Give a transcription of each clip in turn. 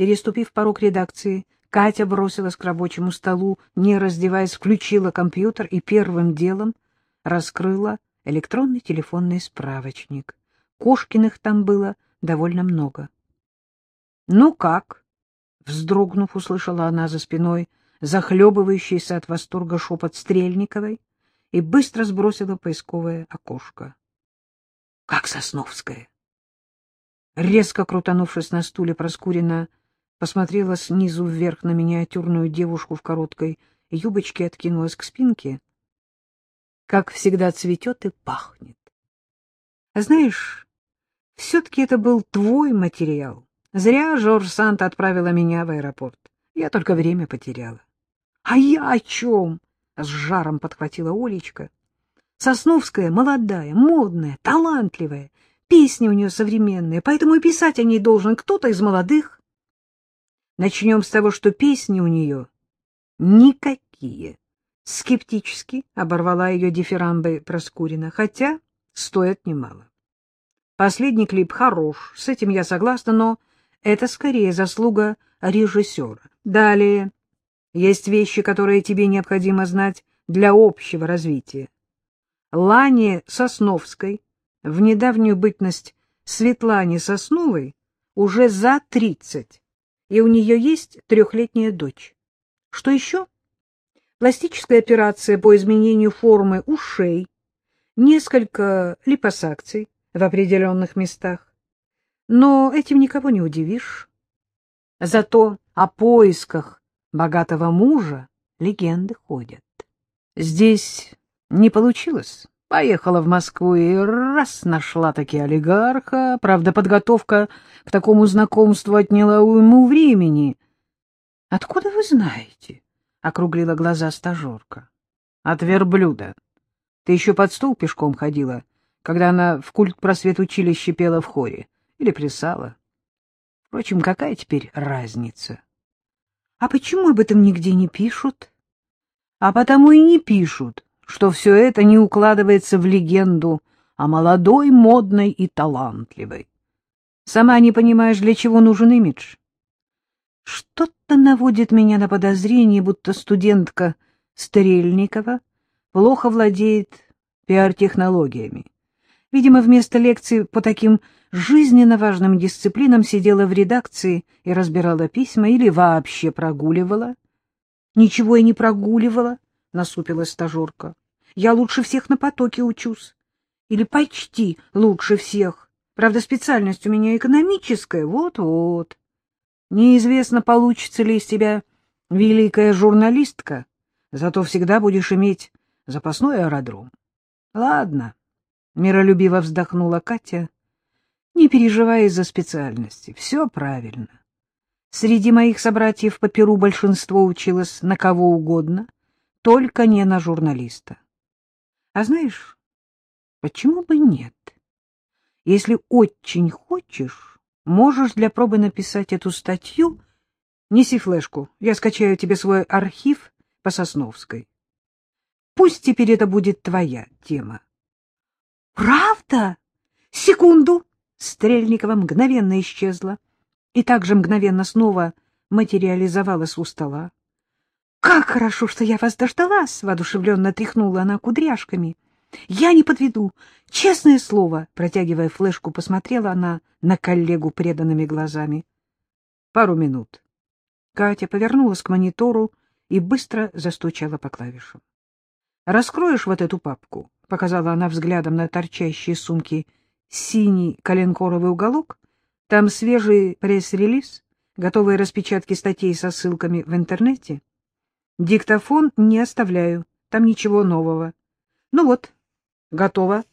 Переступив порог редакции, Катя бросилась к рабочему столу, не раздеваясь, включила компьютер и первым делом раскрыла электронный телефонный справочник. Кошкиных там было довольно много. — Ну как? — вздрогнув, услышала она за спиной захлебывающийся от восторга шепот Стрельниковой и быстро сбросила поисковое окошко. — Как Сосновская? Резко крутанувшись на стуле, Проскурина посмотрела снизу вверх на миниатюрную девушку в короткой юбочке откинулась к спинке. Как всегда цветет и пахнет. А знаешь, все-таки это был твой материал. Зря Жорж Санта отправила меня в аэропорт. Я только время потеряла. — А я о чем? — с жаром подхватила Олечка. Сосновская молодая, модная, талантливая, песни у нее современные, поэтому и писать о ней должен кто-то из молодых. Начнем с того, что песни у нее никакие. Скептически оборвала ее дифирамбой Проскурина, хотя стоят немало. Последний клип хорош, с этим я согласна, но это скорее заслуга режиссера. Далее есть вещи, которые тебе необходимо знать для общего развития. Лане Сосновской в недавнюю бытность Светлане Сосновой уже за тридцать, и у нее есть трехлетняя дочь. Что еще? Пластическая операция по изменению формы ушей, несколько липосакций в определенных местах. Но этим никого не удивишь. Зато о поисках богатого мужа легенды ходят. Здесь не получилось. Поехала в Москву и раз нашла таки олигарха. Правда, подготовка к такому знакомству отняла ему времени. — Откуда вы знаете? — округлила глаза стажерка. — От верблюда. Ты еще под стол пешком ходила, когда она в культ просвет училище пела в хоре или плясала. Впрочем, какая теперь разница? — А почему об этом нигде не пишут? — А потому и не пишут, что все это не укладывается в легенду о молодой, модной и талантливой. Сама не понимаешь, для чего нужен имидж? Что-то наводит меня на подозрение, будто студентка Стрельникова плохо владеет пиар-технологиями. Видимо, вместо лекций по таким жизненно важным дисциплинам сидела в редакции и разбирала письма или вообще прогуливала. — Ничего я не прогуливала, — насупилась стажерка. — Я лучше всех на потоке учусь. Или почти лучше всех. Правда, специальность у меня экономическая. Вот-вот. Неизвестно, получится ли из тебя великая журналистка, зато всегда будешь иметь запасной аэродром. Ладно, — миролюбиво вздохнула Катя, — не переживай из-за специальности, все правильно. Среди моих собратьев по Перу большинство училось на кого угодно, только не на журналиста. А знаешь, почему бы нет? Если очень хочешь, можешь для пробы написать эту статью. Неси флешку, я скачаю тебе свой архив по Сосновской. Пусть теперь это будет твоя тема. — Правда? Секунду! Стрельникова мгновенно исчезла и также мгновенно снова материализовалась у стола. — Как хорошо, что я вас дождалась! — воодушевленно тряхнула она кудряшками. — Я не подведу. Честное слово, протягивая флешку, посмотрела она на коллегу преданными глазами. — Пару минут. Катя повернулась к монитору и быстро застучала по клавишам. — Раскроешь вот эту папку? — показала она взглядом на торчащие сумки синий коленкоровый уголок. Там свежий пресс-релиз, готовые распечатки статей со ссылками в интернете. Диктофон не оставляю, там ничего нового. Ну вот, готово.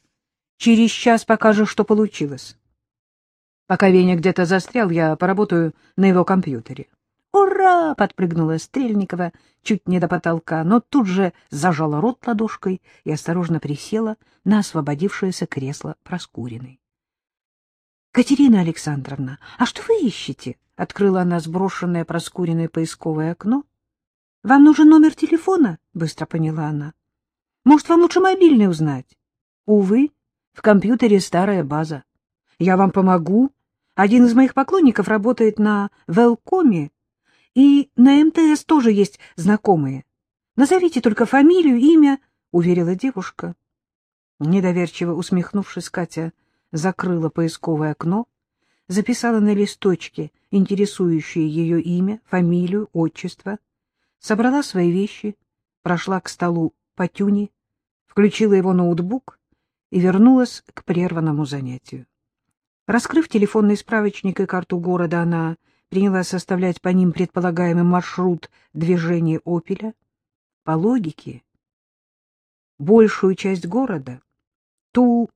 Через час покажешь, что получилось. Пока Веня где-то застрял, я поработаю на его компьютере. «Ура!» — подпрыгнула Стрельникова чуть не до потолка, но тут же зажала рот ладошкой и осторожно присела на освободившееся кресло Проскуриной. — Катерина Александровна, а что вы ищете? — открыла она сброшенное Проскуриной поисковое окно. — Вам нужен номер телефона? — быстро поняла она. — Может, вам лучше мобильный узнать? — Увы, в компьютере старая база. Я вам помогу, Один из моих поклонников работает на Велкоме, и на МТС тоже есть знакомые. Назовите только фамилию, имя, — уверила девушка. Недоверчиво усмехнувшись, Катя закрыла поисковое окно, записала на листочке интересующее ее имя, фамилию, отчество, собрала свои вещи, прошла к столу Патюни, включила его ноутбук и вернулась к прерванному занятию. Раскрыв телефонный справочник и карту города, она принялась составлять по ним предполагаемый маршрут движения «Опеля». По логике, большую часть города, ту,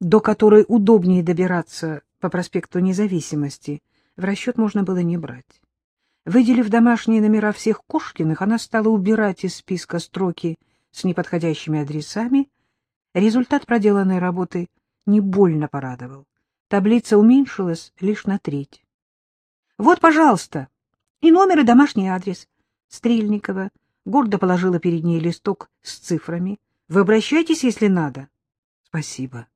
до которой удобнее добираться по проспекту Независимости, в расчет можно было не брать. Выделив домашние номера всех Кошкиных, она стала убирать из списка строки с неподходящими адресами. Результат проделанной работы не больно порадовал. Таблица уменьшилась лишь на треть. — Вот, пожалуйста, и номер, и домашний адрес. Стрельникова гордо положила перед ней листок с цифрами. — Вы обращайтесь, если надо. — Спасибо.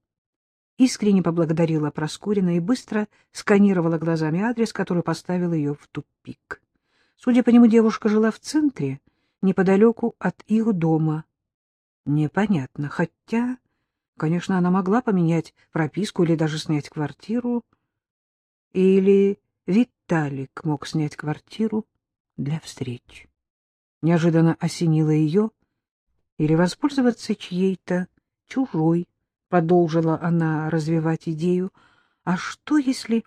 Искренне поблагодарила Проскурина и быстро сканировала глазами адрес, который поставил ее в тупик. Судя по нему, девушка жила в центре, неподалеку от их дома. Непонятно, хотя Конечно, она могла поменять прописку или даже снять квартиру. Или Виталик мог снять квартиру для встреч. Неожиданно осенило ее. Или воспользоваться чьей-то чужой, продолжила она развивать идею. А что, если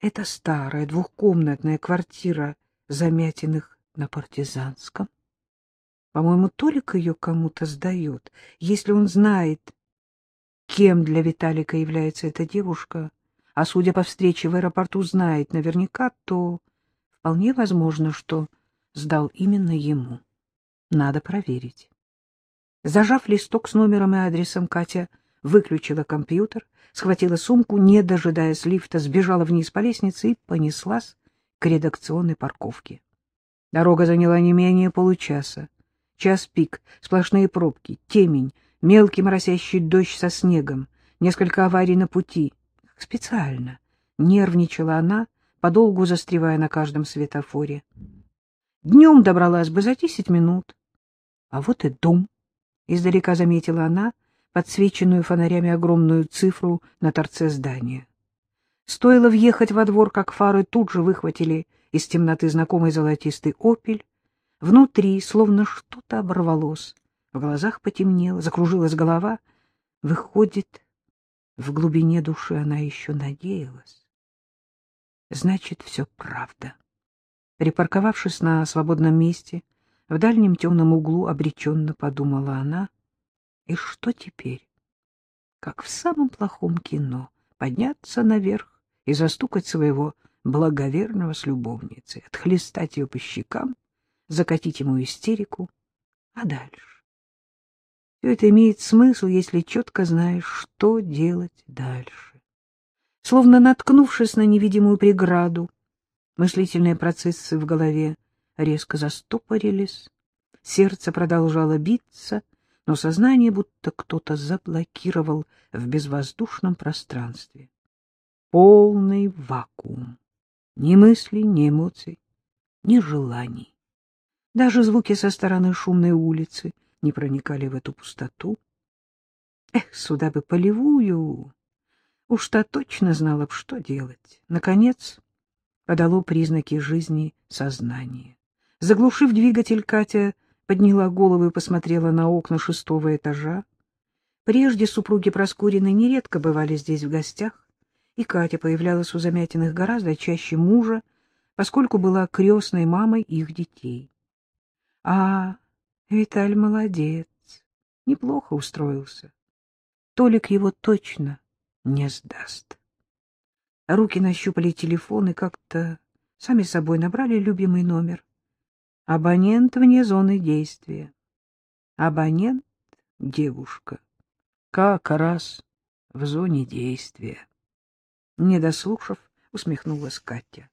это старая двухкомнатная квартира Замятиных на Партизанском? По-моему, Толик ее кому-то сдает. Если он знает, кем для Виталика является эта девушка, а, судя по встрече в аэропорту, знает наверняка, то вполне возможно, что сдал именно ему. Надо проверить. Зажав листок с номером и адресом, Катя выключила компьютер, схватила сумку, не дожидаясь лифта, сбежала вниз по лестнице и понеслась к редакционной парковке. Дорога заняла не менее получаса. Час пик, сплошные пробки, темень, мелкий моросящий дождь со снегом, несколько аварий на пути. Специально нервничала она, подолгу застревая на каждом светофоре. Днем добралась бы за десять минут. А вот и дом. Издалека заметила она подсвеченную фонарями огромную цифру на торце здания. Стоило въехать во двор, как фары тут же выхватили из темноты знакомый золотистый опель. Внутри словно что-то оборвалось. В глазах потемнело, закружилась голова. Выходит, в глубине души она еще надеялась. Значит, все правда. Припарковавшись на свободном месте, в дальнем темном углу обреченно подумала она. И что теперь? Как в самом плохом кино, подняться наверх и застукать своего благоверного с любовницей, отхлестать ее по щекам, закатить ему истерику, а дальше? Все это имеет смысл, если четко знаешь, что делать дальше. Словно наткнувшись на невидимую преграду, мыслительные процессы в голове резко застопорились, сердце продолжало биться, но сознание будто кто-то заблокировал в безвоздушном пространстве. Полный вакуум. Ни мыслей, ни эмоций, ни желаний. Даже звуки со стороны шумной улицы — не проникали в эту пустоту. Эх, сюда бы полевую! Уж та точно знала б, что делать. Наконец подало признаки жизни сознание. Заглушив двигатель, Катя подняла голову и посмотрела на окна шестого этажа. Прежде супруги Проскуриной нередко бывали здесь в гостях, и Катя появлялась у Замятиных гораздо чаще мужа, поскольку была крестной мамой их детей. А Виталь молодец, неплохо устроился. Толик его точно не сдаст. Руки нащупали телефон и как-то сами собой набрали любимый номер. Абонент вне зоны действия. Абонент — девушка. Как раз в зоне действия. Не дослушав, усмехнулась Катя.